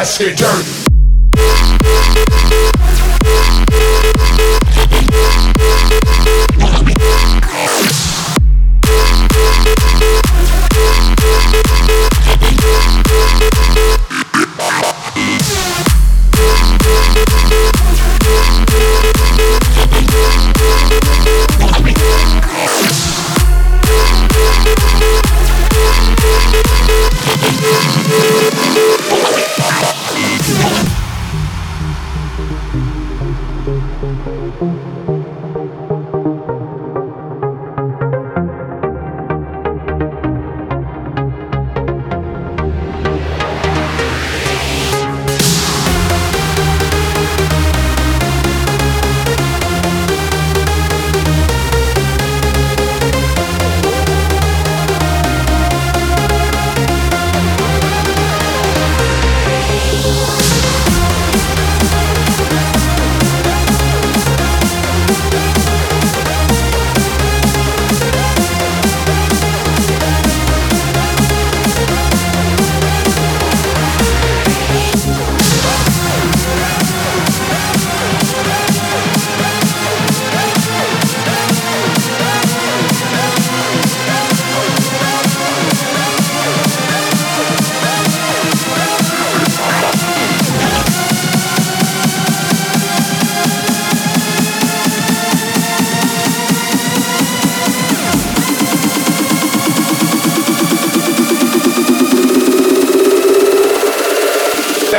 let's get dirty.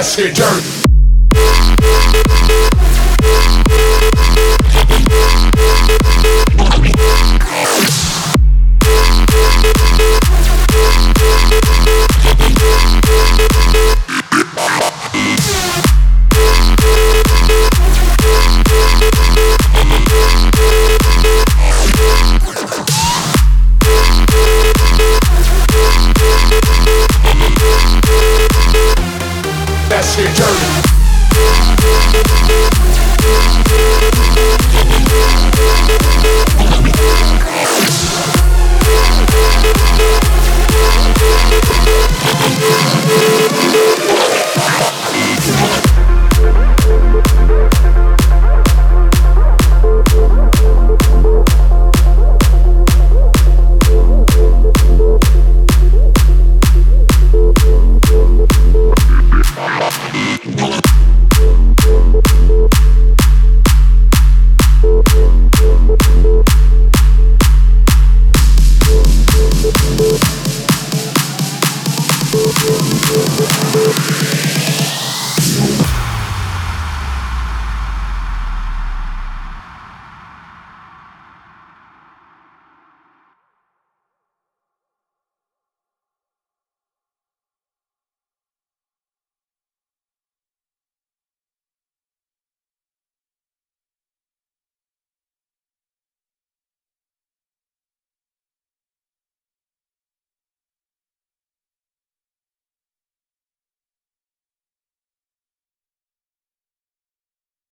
Get dirty.